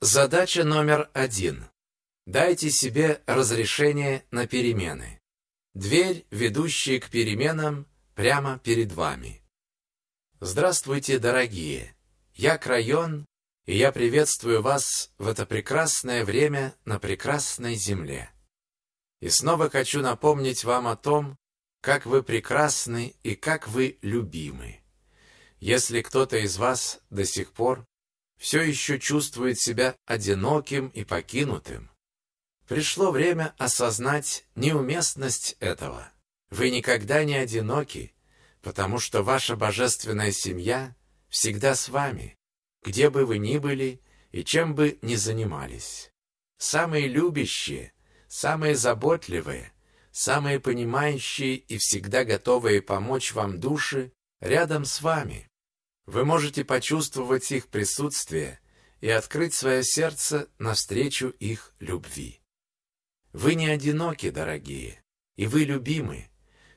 Задача номер один. Дайте себе разрешение на перемены. Дверь, ведущая к переменам, прямо перед вами. Здравствуйте, дорогие! Я Крайон, и я приветствую вас в это прекрасное время на прекрасной земле. И снова хочу напомнить вам о том, как вы прекрасны и как вы любимы. Если кто-то из вас до сих пор все еще чувствует себя одиноким и покинутым. Пришло время осознать неуместность этого. Вы никогда не одиноки, потому что ваша божественная семья всегда с вами, где бы вы ни были и чем бы ни занимались. Самые любящие, самые заботливые, самые понимающие и всегда готовые помочь вам души рядом с вами. Вы можете почувствовать их присутствие и открыть свое сердце навстречу их любви. Вы не одиноки, дорогие, и вы любимы.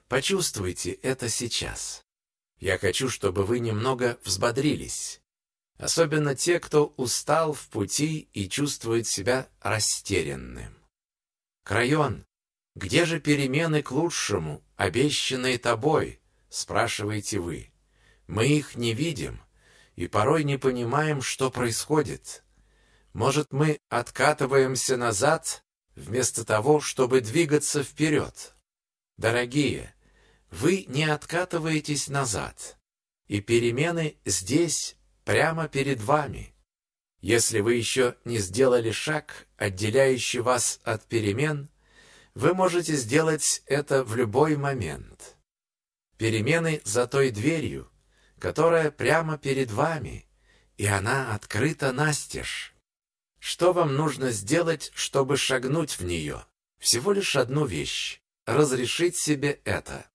Почувствуйте это сейчас. Я хочу, чтобы вы немного взбодрились. Особенно те, кто устал в пути и чувствует себя растерянным. Крайон, где же перемены к лучшему, обещанные тобой, спрашиваете вы. Мы их не видим и порой не понимаем, что происходит. Может, мы откатываемся назад вместо того, чтобы двигаться вперед. Дорогие, вы не откатываетесь назад, и перемены здесь, прямо перед вами. Если вы еще не сделали шаг, отделяющий вас от перемен, вы можете сделать это в любой момент. Перемены за той дверью, которая прямо перед вами, и она открыта настежь. Что вам нужно сделать, чтобы шагнуть в нее? Всего лишь одну вещь — разрешить себе это.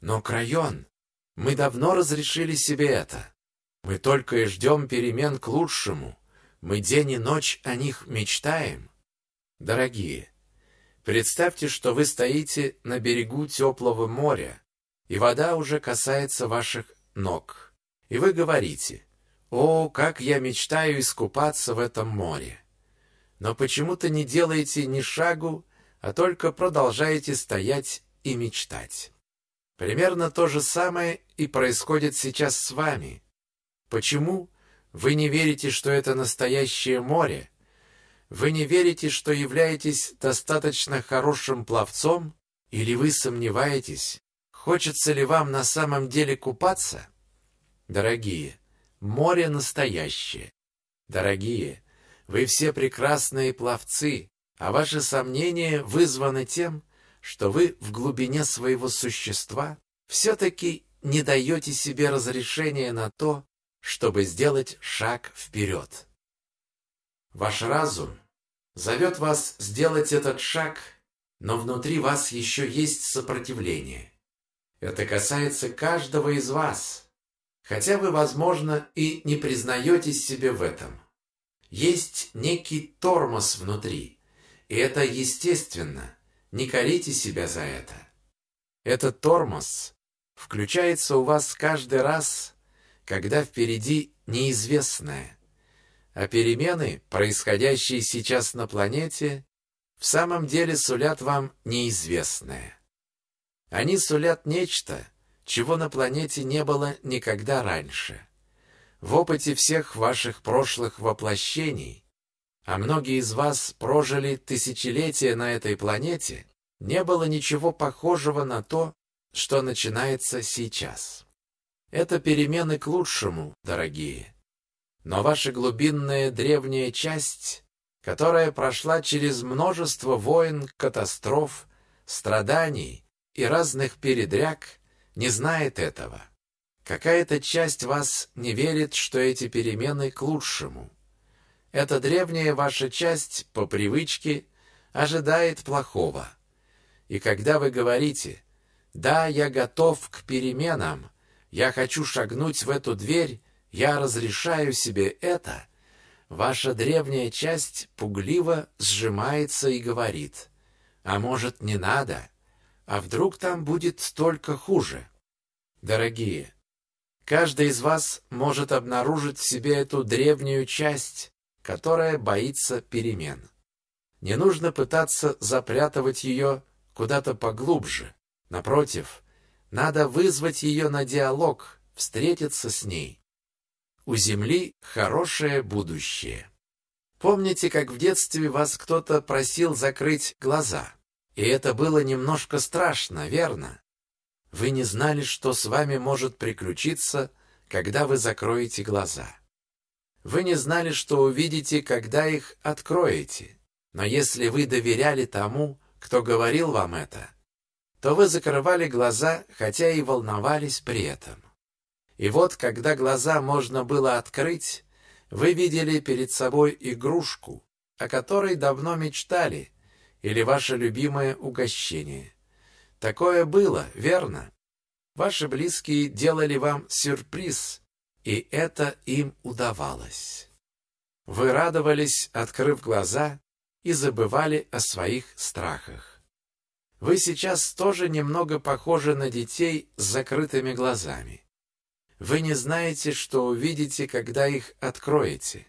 Но, Крайон, мы давно разрешили себе это. Мы только и ждем перемен к лучшему. Мы день и ночь о них мечтаем. Дорогие, представьте, что вы стоите на берегу теплого моря, и вода уже касается ваших ног. И вы говорите, «О, как я мечтаю искупаться в этом море!» Но почему-то не делаете ни шагу, а только продолжаете стоять и мечтать. Примерно то же самое и происходит сейчас с вами. Почему вы не верите, что это настоящее море? Вы не верите, что являетесь достаточно хорошим пловцом? Или вы сомневаетесь, хочется ли вам на самом деле купаться? Дорогие, море настоящее. Дорогие, вы все прекрасные пловцы, а ваши сомнения вызваны тем, что вы в глубине своего существа все-таки не даете себе разрешения на то, чтобы сделать шаг вперед. Ваш разум зовет вас сделать этот шаг, но внутри вас еще есть сопротивление. Это касается каждого из вас – хотя вы, возможно, и не признаетесь себе в этом. Есть некий тормоз внутри, и это естественно, не корите себя за это. Этот тормоз включается у вас каждый раз, когда впереди неизвестное, а перемены, происходящие сейчас на планете, в самом деле сулят вам неизвестное. Они сулят нечто, чего на планете не было никогда раньше. В опыте всех ваших прошлых воплощений, а многие из вас прожили тысячелетия на этой планете, не было ничего похожего на то, что начинается сейчас. Это перемены к лучшему, дорогие. Но ваша глубинная древняя часть, которая прошла через множество войн, катастроф, страданий и разных передряг, не знает этого. Какая-то часть вас не верит, что эти перемены к лучшему. Эта древняя ваша часть по привычке ожидает плохого. И когда вы говорите «Да, я готов к переменам, я хочу шагнуть в эту дверь, я разрешаю себе это», ваша древняя часть пугливо сжимается и говорит «А может, не надо?» А вдруг там будет столько хуже? Дорогие, каждый из вас может обнаружить в себе эту древнюю часть, которая боится перемен. Не нужно пытаться запрятывать ее куда-то поглубже. Напротив, надо вызвать ее на диалог, встретиться с ней. У Земли хорошее будущее. Помните, как в детстве вас кто-то просил закрыть глаза? И это было немножко страшно, верно? Вы не знали, что с вами может приключиться, когда вы закроете глаза. Вы не знали, что увидите, когда их откроете. Но если вы доверяли тому, кто говорил вам это, то вы закрывали глаза, хотя и волновались при этом. И вот, когда глаза можно было открыть, вы видели перед собой игрушку, о которой давно мечтали, или ваше любимое угощение. Такое было, верно? Ваши близкие делали вам сюрприз, и это им удавалось. Вы радовались, открыв глаза, и забывали о своих страхах. Вы сейчас тоже немного похожи на детей с закрытыми глазами. Вы не знаете, что увидите, когда их откроете.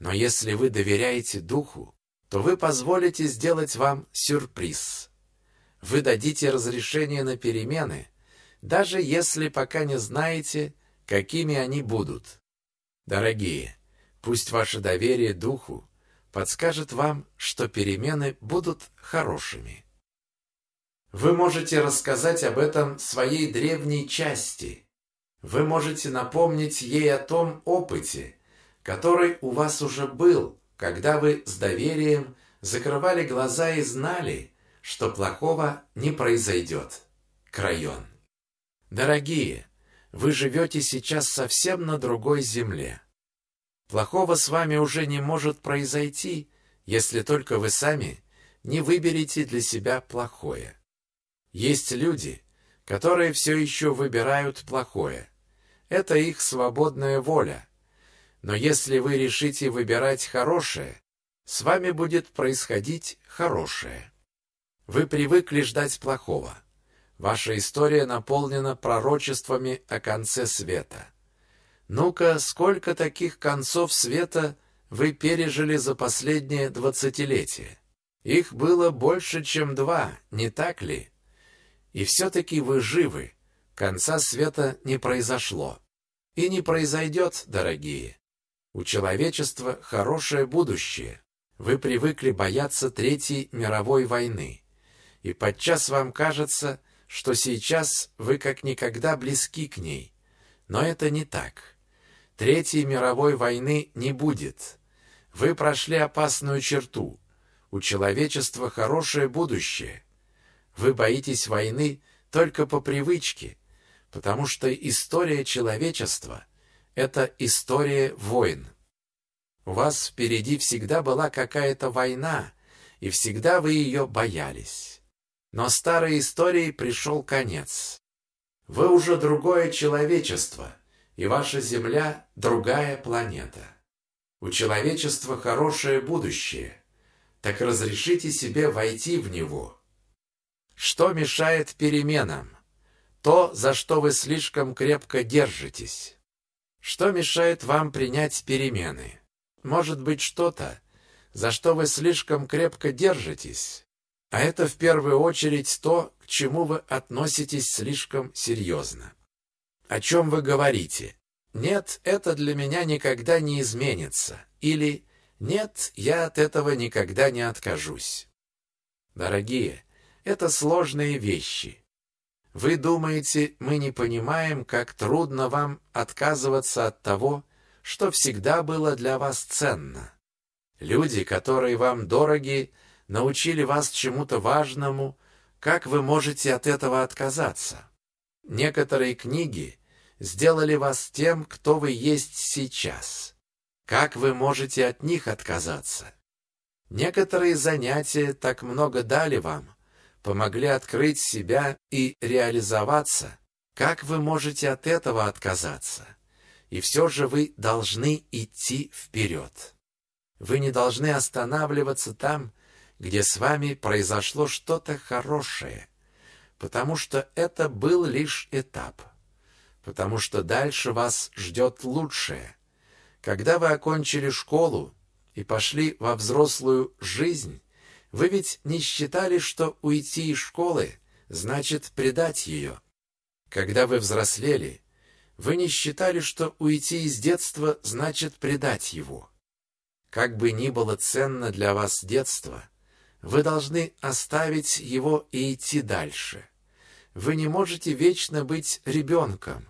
Но если вы доверяете Духу, то вы позволите сделать вам сюрприз. Вы дадите разрешение на перемены, даже если пока не знаете, какими они будут. Дорогие, пусть ваше доверие Духу подскажет вам, что перемены будут хорошими. Вы можете рассказать об этом своей древней части. Вы можете напомнить ей о том опыте, который у вас уже был, когда вы с доверием закрывали глаза и знали, что плохого не произойдет. Крайон. Дорогие, вы живете сейчас совсем на другой земле. Плохого с вами уже не может произойти, если только вы сами не выберете для себя плохое. Есть люди, которые все еще выбирают плохое. Это их свободная воля. Но если вы решите выбирать хорошее, с вами будет происходить хорошее. Вы привыкли ждать плохого. Ваша история наполнена пророчествами о конце света. Ну-ка, сколько таких концов света вы пережили за последнее двадцатилетие? Их было больше, чем два, не так ли? И все-таки вы живы. Конца света не произошло. И не произойдет, дорогие. У человечества хорошее будущее. Вы привыкли бояться Третьей мировой войны. И подчас вам кажется, что сейчас вы как никогда близки к ней. Но это не так. Третьей мировой войны не будет. Вы прошли опасную черту. У человечества хорошее будущее. Вы боитесь войны только по привычке, потому что история человечества – это история войн. У вас впереди всегда была какая-то война, и всегда вы ее боялись. Но старой истории пришел конец. Вы уже другое человечество, и ваша Земля — другая планета. У человечества хорошее будущее, так разрешите себе войти в него. Что мешает переменам? То, за что вы слишком крепко держитесь. Что мешает вам принять перемены? Может быть, что-то, за что вы слишком крепко держитесь? А это в первую очередь то, к чему вы относитесь слишком серьезно. О чем вы говорите? Нет, это для меня никогда не изменится. Или нет, я от этого никогда не откажусь. Дорогие, это сложные вещи. Вы думаете, мы не понимаем, как трудно вам отказываться от того, что всегда было для вас ценно. Люди, которые вам дороги, научили вас чему-то важному, как вы можете от этого отказаться? Некоторые книги сделали вас тем, кто вы есть сейчас. Как вы можете от них отказаться? Некоторые занятия так много дали вам, помогли открыть себя и реализоваться, как вы можете от этого отказаться? И все же вы должны идти вперед. Вы не должны останавливаться там, где с вами произошло что-то хорошее, потому что это был лишь этап, потому что дальше вас ждет лучшее. Когда вы окончили школу, и пошли во взрослую жизнь, вы ведь не считали, что уйти из школы значит предать ее. Когда вы взрослели, вы не считали, что уйти из детства значит предать его. Как бы ни было ценно для вас детство, вы должны оставить его и идти дальше. Вы не можете вечно быть ребенком.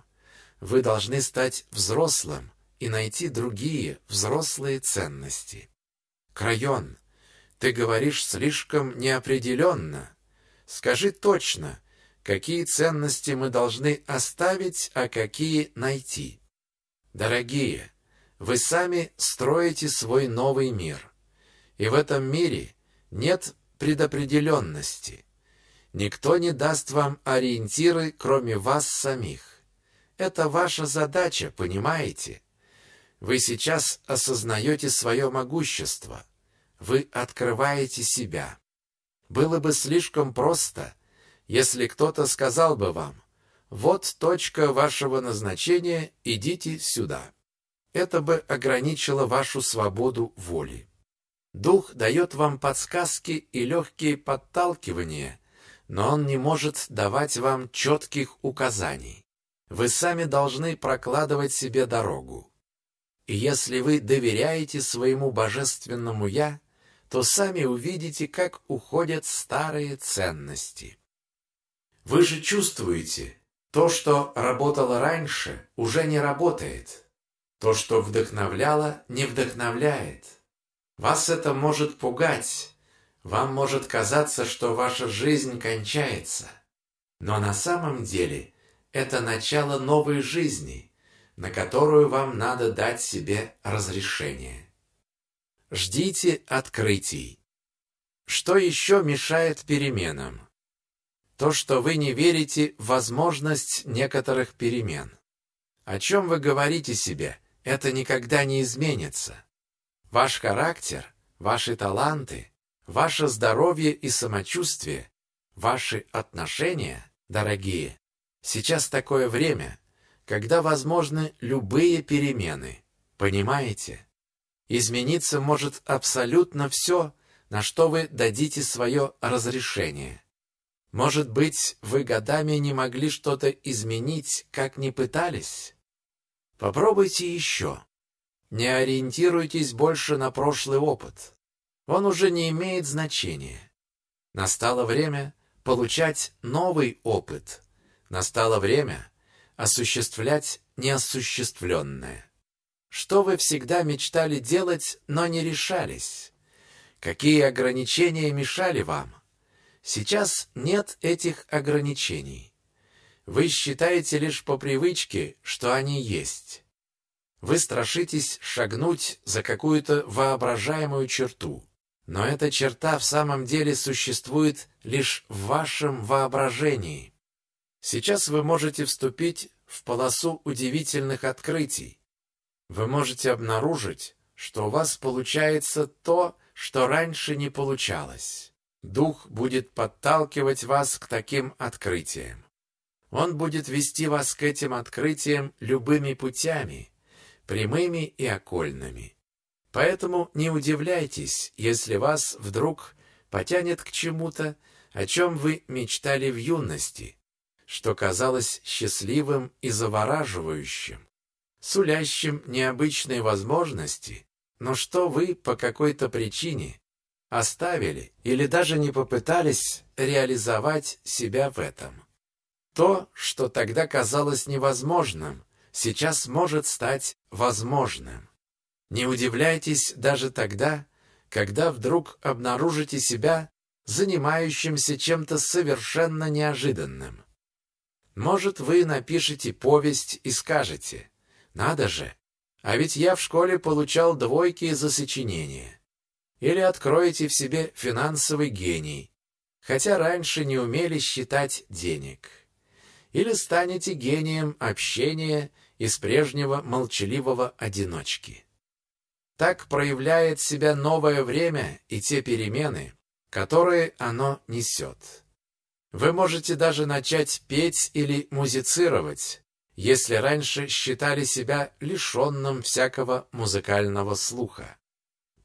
Вы должны стать взрослым и найти другие взрослые ценности. Крайон, ты говоришь слишком неопределенно. Скажи точно, какие ценности мы должны оставить, а какие найти. Дорогие, вы сами строите свой новый мир. И в этом мире нет предопределенности. Никто не даст вам ориентиры, кроме вас самих. Это ваша задача, понимаете? Вы сейчас осознаете свое могущество. Вы открываете себя. Было бы слишком просто, если кто-то сказал бы вам, вот точка вашего назначения, идите сюда. Это бы ограничило вашу свободу воли. Дух дает вам подсказки и легкие подталкивания, но он не может давать вам четких указаний. Вы сами должны прокладывать себе дорогу. И если вы доверяете своему божественному «Я», то сами увидите, как уходят старые ценности. Вы же чувствуете, то, что работало раньше, уже не работает. То, что вдохновляло, не вдохновляет. Вас это может пугать. Вам может казаться, что ваша жизнь кончается. Но на самом деле это начало новой жизни, на которую вам надо дать себе разрешение. Ждите открытий. Что еще мешает переменам? То, что вы не верите в возможность некоторых перемен. О чем вы говорите себе, это никогда не изменится. Ваш характер, ваши таланты, ваше здоровье и самочувствие, ваши отношения, дорогие, сейчас такое время, когда возможны любые перемены. Понимаете? Измениться может абсолютно все, на что вы дадите свое разрешение. Может быть, вы годами не могли что-то изменить, как ни пытались? Попробуйте еще. Не ориентируйтесь больше на прошлый опыт. Он уже не имеет значения. Настало время получать новый опыт. Настало время осуществлять неосуществленное. Что вы всегда мечтали делать, но не решались? Какие ограничения мешали вам? Сейчас нет этих ограничений. Вы считаете лишь по привычке, что они есть. Вы страшитесь шагнуть за какую-то воображаемую черту. Но эта черта в самом деле существует лишь в вашем воображении. Сейчас вы можете вступить в полосу удивительных открытий, вы можете обнаружить, что у вас получается то, что раньше не получалось. Дух будет подталкивать вас к таким открытиям. Он будет вести вас к этим открытиям любыми путями, прямыми и окольными. Поэтому не удивляйтесь, если вас вдруг потянет к чему-то, о чем вы мечтали в юности, что казалось счастливым и завораживающим сулящим необычные возможности, но что вы по какой-то причине оставили или даже не попытались реализовать себя в этом. То, что тогда казалось невозможным, сейчас может стать возможным. Не удивляйтесь даже тогда, когда вдруг обнаружите себя занимающимся чем-то совершенно неожиданным. Может, вы напишете повесть и скажете надо же! А ведь я в школе получал двойки за сочинение. Или откроете в себе финансовый гений, хотя раньше не умели считать денег. Или станете гением общения из прежнего молчаливого одиночки. Так проявляет себя новое время и те перемены, которые оно несет. Вы можете даже начать петь или музицировать, если раньше считали себя лишенным всякого музыкального слуха.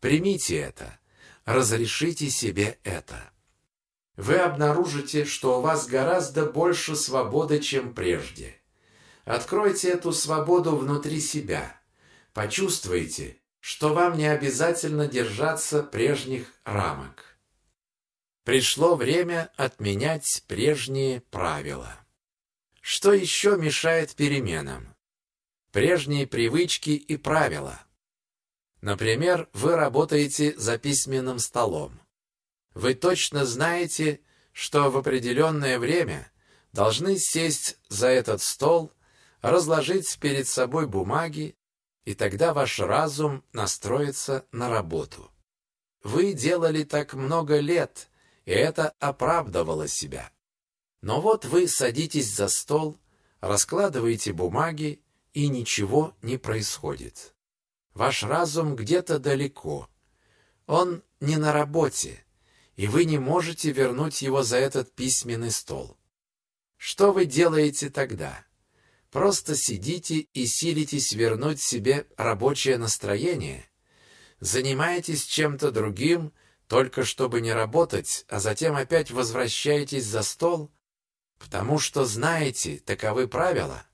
Примите это. Разрешите себе это. Вы обнаружите, что у вас гораздо больше свободы, чем прежде. Откройте эту свободу внутри себя. Почувствуйте, что вам не обязательно держаться прежних рамок. Пришло время отменять прежние правила. Что еще мешает переменам? Прежние привычки и правила. Например, вы работаете за письменным столом. Вы точно знаете, что в определенное время должны сесть за этот стол, разложить перед собой бумаги, и тогда ваш разум настроится на работу. Вы делали так много лет, и это оправдывало себя. Но вот вы садитесь за стол, раскладываете бумаги, и ничего не происходит. Ваш разум где-то далеко. Он не на работе, и вы не можете вернуть его за этот письменный стол. Что вы делаете тогда? Просто сидите и силитесь вернуть себе рабочее настроение? Занимаетесь чем-то другим, только чтобы не работать, а затем опять возвращаетесь за стол? Потому что знаете, таковы правила.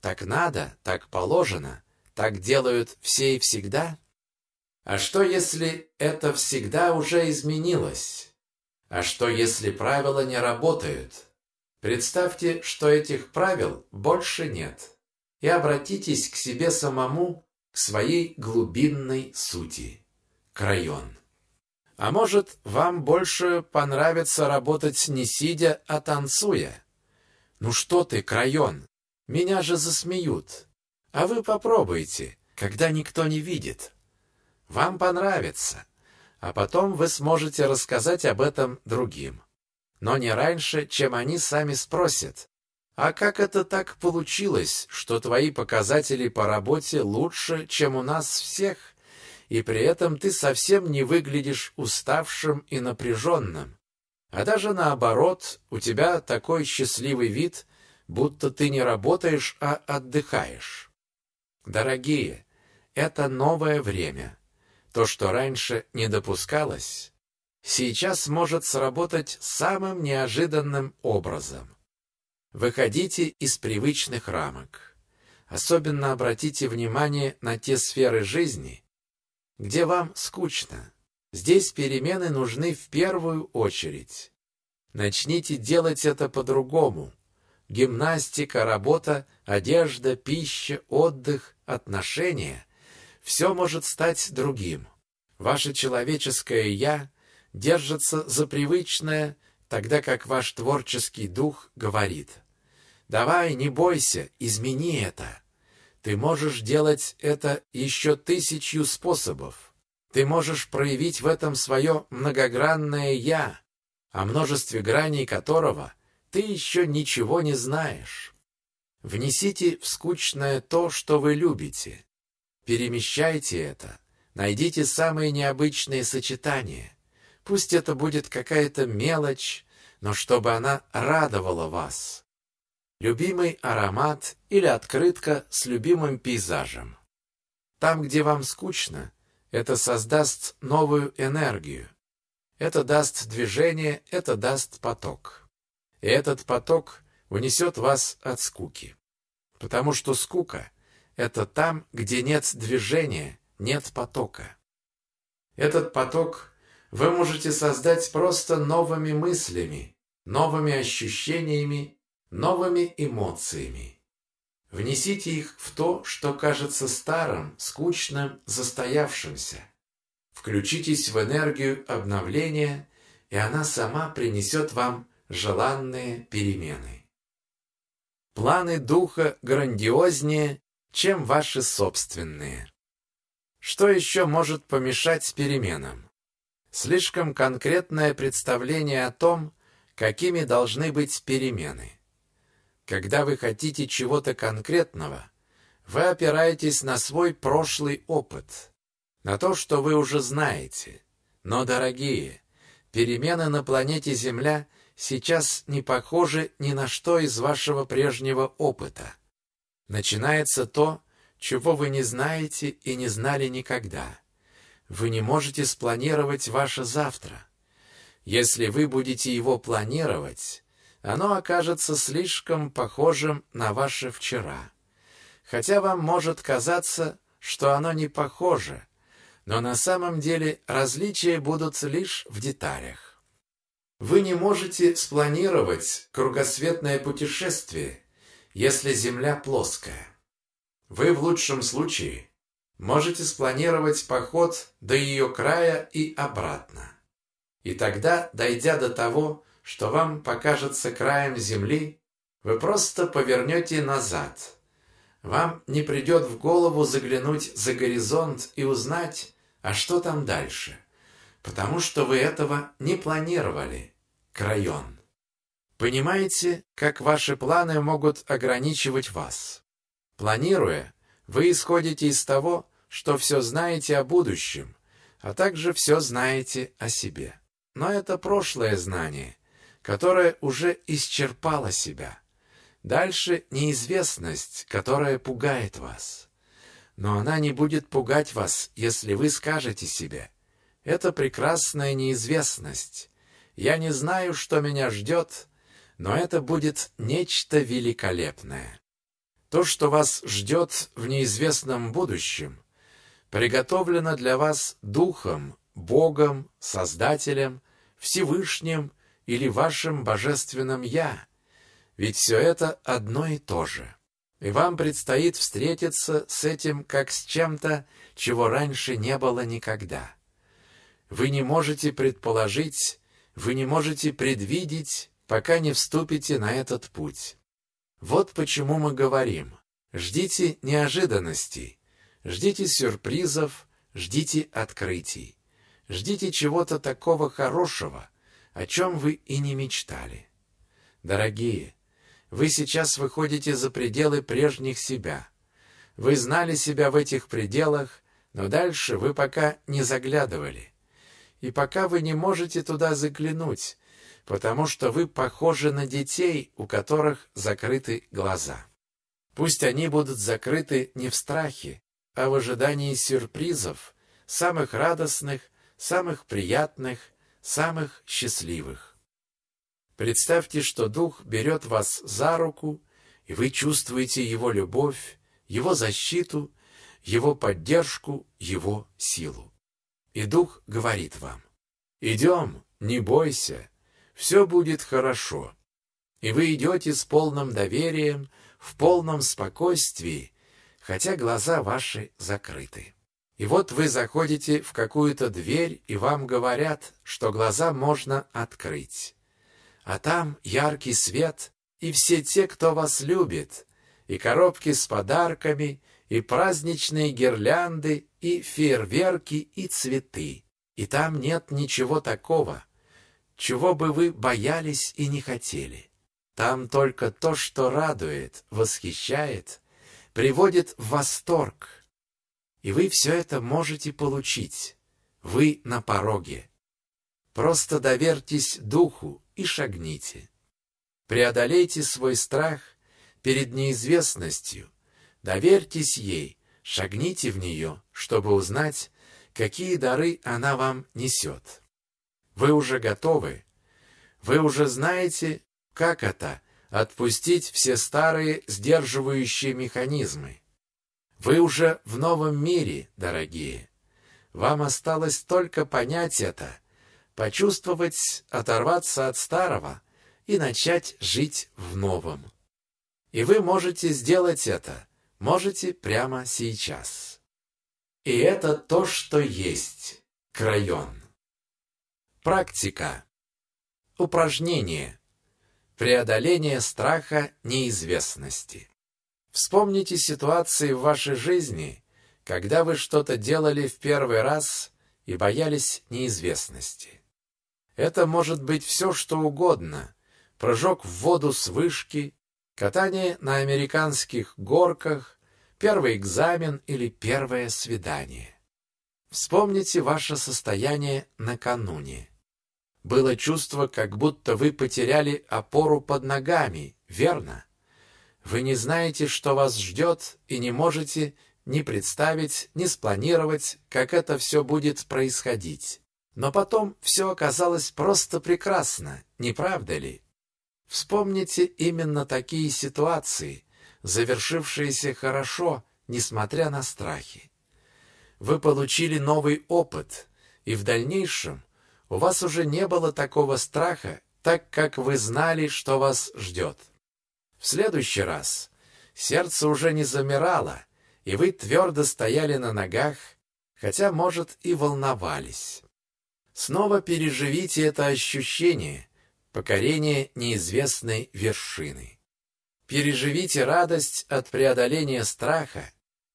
Так надо, так положено, так делают все и всегда. А что, если это всегда уже изменилось? А что, если правила не работают? Представьте, что этих правил больше нет. И обратитесь к себе самому, к своей глубинной сути. Крайон. А может, вам больше понравится работать не сидя, а танцуя? Ну что ты, Крайон, меня же засмеют. А вы попробуйте, когда никто не видит. Вам понравится. А потом вы сможете рассказать об этом другим. Но не раньше, чем они сами спросят. А как это так получилось, что твои показатели по работе лучше, чем у нас всех? И при этом ты совсем не выглядишь уставшим и напряженным. А даже наоборот, у тебя такой счастливый вид, будто ты не работаешь, а отдыхаешь. Дорогие, это новое время. То, что раньше не допускалось, сейчас может сработать самым неожиданным образом. Выходите из привычных рамок. Особенно обратите внимание на те сферы жизни, где вам скучно. Здесь перемены нужны в первую очередь. Начните делать это по-другому. Гимнастика, работа, одежда, пища, отдых, отношения – все может стать другим. Ваше человеческое «я» держится за привычное, тогда как ваш творческий дух говорит «Давай, не бойся, измени это». Ты можешь делать это еще тысячью способов. Ты можешь проявить в этом свое многогранное «я», о множестве граней которого ты еще ничего не знаешь. Внесите в скучное то, что вы любите. Перемещайте это. Найдите самые необычные сочетания. Пусть это будет какая-то мелочь, но чтобы она радовала вас любимый аромат или открытка с любимым пейзажем. Там, где вам скучно, это создаст новую энергию. Это даст движение, это даст поток. И этот поток унесет вас от скуки. Потому что скука — это там, где нет движения, нет потока. Этот поток вы можете создать просто новыми мыслями, новыми ощущениями новыми эмоциями. Внесите их в то, что кажется старым, скучным, застоявшимся. Включитесь в энергию обновления, и она сама принесет вам желанные перемены. Планы духа грандиознее, чем ваши собственные. Что еще может помешать переменам? Слишком конкретное представление о том, какими должны быть перемены. Когда вы хотите чего-то конкретного, вы опираетесь на свой прошлый опыт, на то, что вы уже знаете. Но, дорогие, перемены на планете Земля сейчас не похожи ни на что из вашего прежнего опыта. Начинается то, чего вы не знаете и не знали никогда. вы не можете спланировать ваше завтра. Если вы будете его планировать, оно окажется слишком похожим на ваше вчера. Хотя вам может казаться, что оно не похоже, но на самом деле различия будут лишь в деталях. Вы не можете спланировать кругосветное путешествие, если Земля плоская. Вы в лучшем случае можете спланировать поход до ее края и обратно. И тогда, дойдя до того, что вам покажется краем земли, вы просто повернете назад. Вам не придет в голову заглянуть за горизонт и узнать, а что там дальше, потому что вы этого не планировали. Крайон. Понимаете, как ваши планы могут ограничивать вас? Планируя, вы исходите из того, что все знаете о будущем, а также все знаете о себе. Но это прошлое знание, которое уже исчерпало себя. Дальше неизвестность, которая пугает вас. Но она не будет пугать вас, если вы скажете себе «Это прекрасная неизвестность. Я не знаю, что меня ждет, но это будет нечто великолепное». То, что вас ждет в неизвестном будущем, приготовлено для вас Духом, Богом, Создателем, Всевышним или вашим Божественным Я, ведь все это одно и то же. И вам предстоит встретиться с этим как с чем-то, чего раньше не было никогда. Вы не можете предположить, вы не можете предвидеть, пока не вступите на этот путь. Вот почему мы говорим, ждите неожиданностей, Ждите сюрпризов, ждите открытий. Ждите чего-то такого хорошего, о чем вы и не мечтали. Дорогие, вы сейчас выходите за пределы прежних себя. Вы знали себя в этих пределах, но дальше вы пока не заглядывали. И пока вы не можете туда заглянуть, потому что вы похожи на детей, у которых закрыты глаза. Пусть они будут закрыты не в страхе, а в ожидании сюрпризов, самых радостных, самых приятных, самых счастливых. Представьте, что Дух берет вас за руку, и вы чувствуете Его любовь, Его защиту, Его поддержку, Его силу. И Дух говорит вам, «Идем, не бойся, все будет хорошо». И вы идете с полным доверием, в полном спокойствии, хотя глаза ваши закрыты. И вот вы заходите в какую-то дверь, и вам говорят, что глаза можно открыть. А там яркий свет, и все те, кто вас любит, и коробки с подарками, и праздничные гирлянды, и фейерверки, и цветы. И там нет ничего такого, чего бы вы боялись и не хотели. Там только то, что радует, восхищает, приводит в восторг. И вы все это можете получить. Вы на пороге. Просто доверьтесь духу и шагните. Преодолейте свой страх перед неизвестностью. Доверьтесь ей, шагните в нее, чтобы узнать, какие дары она вам несет. Вы уже готовы. Вы уже знаете, как это отпустить все старые сдерживающие механизмы. Вы уже в новом мире, дорогие. Вам осталось только понять это, почувствовать, оторваться от старого и начать жить в новом. И вы можете сделать это, можете прямо сейчас. И это то, что есть. Крайон. Практика. Упражнение. Преодоление страха неизвестности. Вспомните ситуации в вашей жизни, когда вы что-то делали в первый раз и боялись неизвестности. Это может быть все, что угодно. Прыжок в воду с вышки, катание на американских горках, первый экзамен или первое свидание. Вспомните ваше состояние накануне. Было чувство, как будто вы потеряли опору под ногами, верно? Вы не знаете, что вас ждет, и не можете ни представить, ни спланировать, как это все будет происходить. Но потом все оказалось просто прекрасно, не правда ли? Вспомните именно такие ситуации, завершившиеся хорошо, несмотря на страхи. Вы получили новый опыт, и в дальнейшем у вас уже не было такого страха, так как вы знали, что вас ждет. В следующий раз сердце уже не замирало, и вы твердо стояли на ногах, хотя, может, и волновались. Снова переживите это ощущение покорения неизвестной вершины. Переживите радость от преодоления страха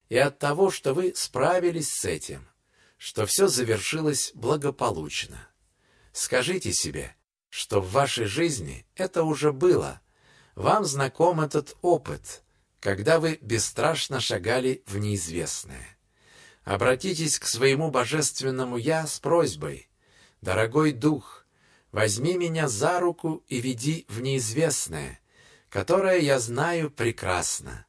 и от того, что вы справились с этим, что все завершилось благополучно. Скажите себе, что в вашей жизни это уже было, вам знаком этот опыт, когда вы бесстрашно шагали в неизвестное. Обратитесь к своему божественному «Я» с просьбой. «Дорогой Дух, возьми меня за руку и веди в неизвестное, которое я знаю прекрасно».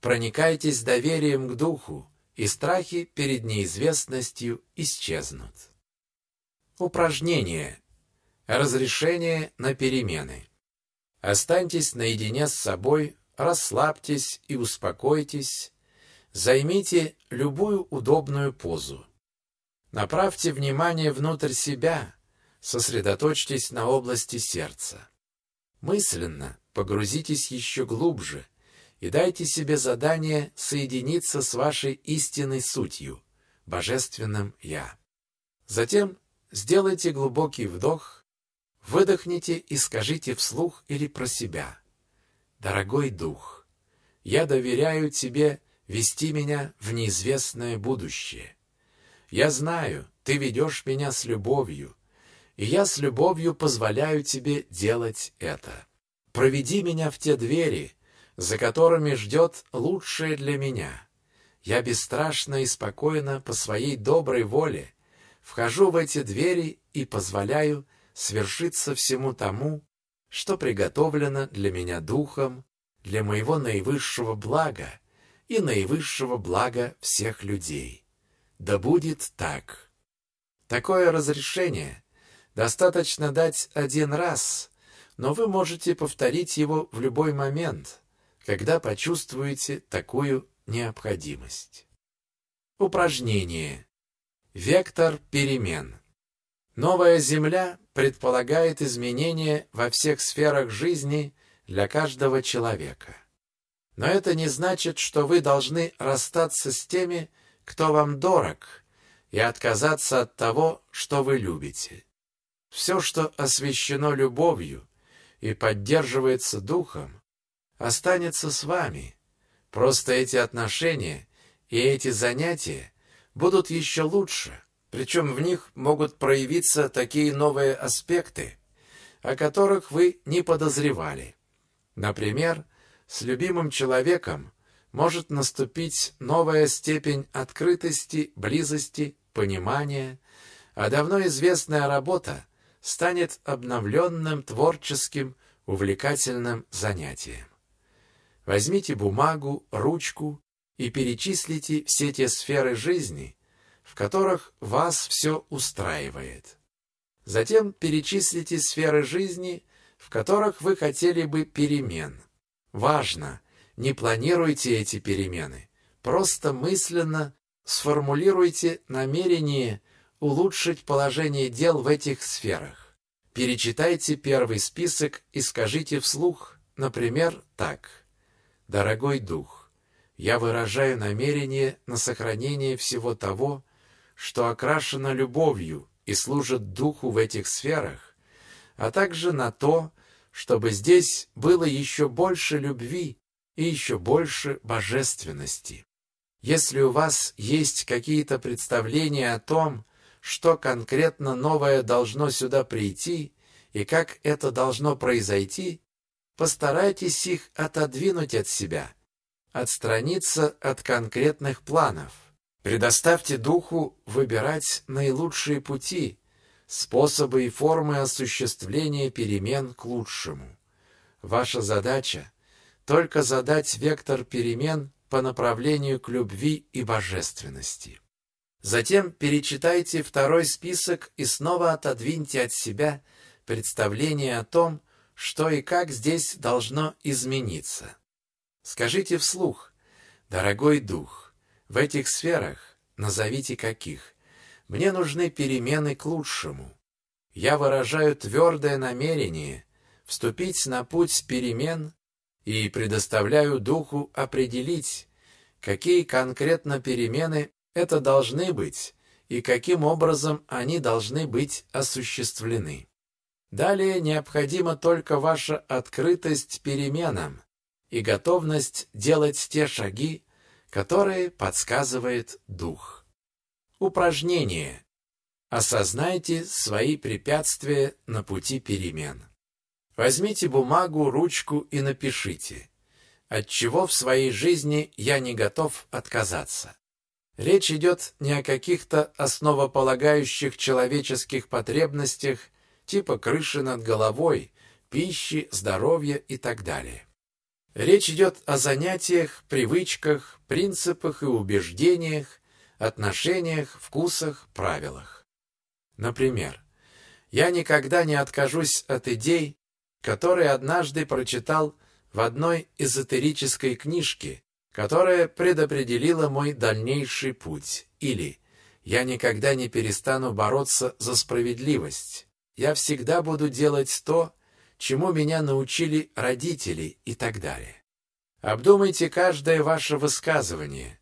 Проникайтесь доверием к Духу, и страхи перед неизвестностью исчезнут. Упражнение. Разрешение на перемены. Останьтесь наедине с собой расслабьтесь и успокойтесь, займите любую удобную позу. Направьте внимание внутрь себя, сосредоточьтесь на области сердца. Мысленно погрузитесь еще глубже и дайте себе задание соединиться с вашей истинной сутью, божественным «Я». Затем сделайте глубокий вдох, выдохните и скажите вслух или про себя – Дорогой дух, я доверяю тебе вести меня в неизвестное будущее. Я знаю, ты ведешь меня с любовью, и я с любовью позволяю тебе делать это. Проведи меня в те двери, за которыми ждет лучшее для меня. Я бесстрашно и спокойно по своей доброй воле вхожу в эти двери и позволяю свершиться всему тому, что приготовлено для меня духом, для моего наивысшего блага и наивысшего блага всех людей. Да будет так. Такое разрешение достаточно дать один раз, но вы можете повторить его в любой момент, когда почувствуете такую необходимость. Упражнение. Вектор перемен. Новая Земля предполагает изменения во всех сферах жизни для каждого человека. Но это не значит, что вы должны расстаться с теми, кто вам дорог, и отказаться от того, что вы любите. Все, что освящено любовью и поддерживается духом, останется с вами. Просто эти отношения и эти занятия будут еще лучше – причем в них могут проявиться такие новые аспекты, о которых вы не подозревали. Например, с любимым человеком может наступить новая степень открытости, близости, понимания, а давно известная работа станет обновленным творческим, увлекательным занятием. Возьмите бумагу, ручку и перечислите все те сферы жизни, в которых вас все устраивает. Затем перечислите сферы жизни, в которых вы хотели бы перемен. Важно, не планируйте эти перемены. Просто мысленно сформулируйте намерение улучшить положение дел в этих сферах. Перечитайте первый список и скажите вслух, например, так. «Дорогой дух, я выражаю намерение на сохранение всего того, что окрашено любовью и служит духу в этих сферах, а также на то, чтобы здесь было еще больше любви и еще больше божественности. Если у вас есть какие-то представления о том, что конкретно новое должно сюда прийти и как это должно произойти, постарайтесь их отодвинуть от себя, отстраниться от конкретных планов. Предоставьте духу выбирать наилучшие пути, способы и формы осуществления перемен к лучшему. Ваша задача — только задать вектор перемен по направлению к любви и божественности. Затем перечитайте второй список и снова отодвиньте от себя представление о том, что и как здесь должно измениться. Скажите вслух, дорогой дух, в этих сферах, назовите каких, мне нужны перемены к лучшему. Я выражаю твердое намерение вступить на путь перемен и предоставляю духу определить, какие конкретно перемены это должны быть и каким образом они должны быть осуществлены. Далее необходима только ваша открытость переменам и готовность делать те шаги, которые подсказывает дух. Упражнение. Осознайте свои препятствия на пути перемен. Возьмите бумагу, ручку и напишите, от чего в своей жизни я не готов отказаться. Речь идет не о каких-то основополагающих человеческих потребностях типа крыши над головой, пищи, здоровья и так далее. Речь идет о занятиях, привычках, принципах и убеждениях, отношениях, вкусах, правилах. Например, я никогда не откажусь от идей, которые однажды прочитал в одной эзотерической книжке, которая предопределила мой дальнейший путь. Или «Я никогда не перестану бороться за справедливость. Я всегда буду делать то, чему меня научили родители» и так далее. Обдумайте каждое ваше высказывание.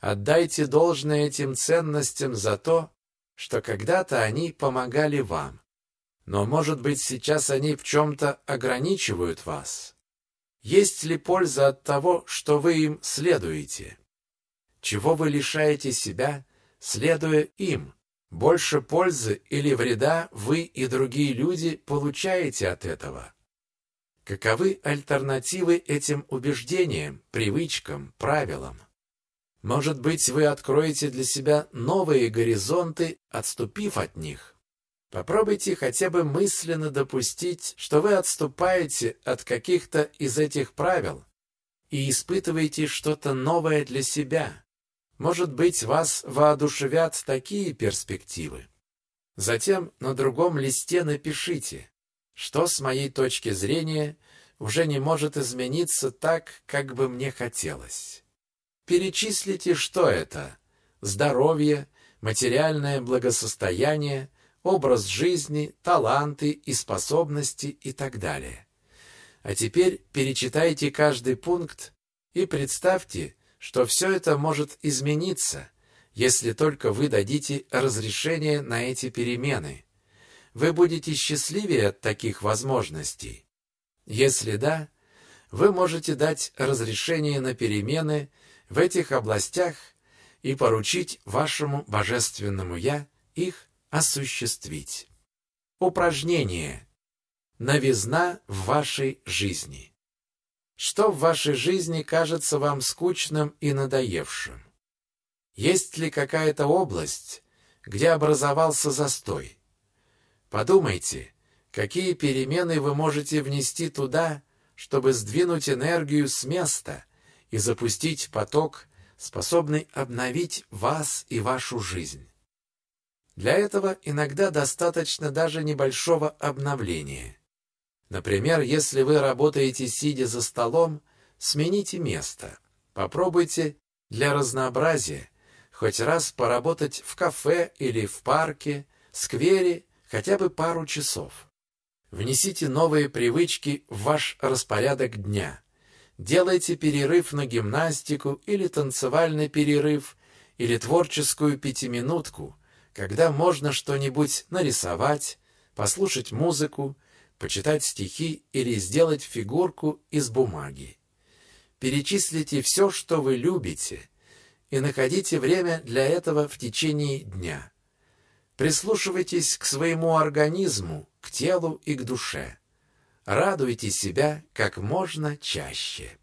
Отдайте должное этим ценностям за то, что когда-то они помогали вам. Но, может быть, сейчас они в чем-то ограничивают вас. Есть ли польза от того, что вы им следуете? Чего вы лишаете себя, следуя им? Больше пользы или вреда вы и другие люди получаете от этого? Каковы альтернативы этим убеждениям, привычкам, правилам? Может быть, вы откроете для себя новые горизонты, отступив от них? Попробуйте хотя бы мысленно допустить, что вы отступаете от каких-то из этих правил и испытываете что-то новое для себя. Может быть, вас воодушевят такие перспективы. Затем на другом листе напишите, что с моей точки зрения уже не может измениться так, как бы мне хотелось. Перечислите, что это – здоровье, материальное благосостояние – образ жизни, таланты и способности и так далее. А теперь перечитайте каждый пункт и представьте, что все это может измениться, если только вы дадите разрешение на эти перемены. Вы будете счастливее от таких возможностей. Если да, вы можете дать разрешение на перемены в этих областях и поручить вашему божественному «Я» их осуществить. Упражнение. Новизна в вашей жизни. Что в вашей жизни кажется вам скучным и надоевшим? Есть ли какая-то область, где образовался застой? Подумайте, какие перемены вы можете внести туда, чтобы сдвинуть энергию с места и запустить поток, способный обновить вас и вашу жизнь. Для этого иногда достаточно даже небольшого обновления. Например, если вы работаете сидя за столом, смените место. Попробуйте для разнообразия хоть раз поработать в кафе или в парке, сквере хотя бы пару часов. Внесите новые привычки в ваш распорядок дня. Делайте перерыв на гимнастику или танцевальный перерыв, или творческую пятиминутку – когда можно что-нибудь нарисовать, послушать музыку, почитать стихи или сделать фигурку из бумаги. Перечислите все, что вы любите, и находите время для этого в течение дня. Прислушивайтесь к своему организму, к телу и к душе. Радуйте себя как можно чаще.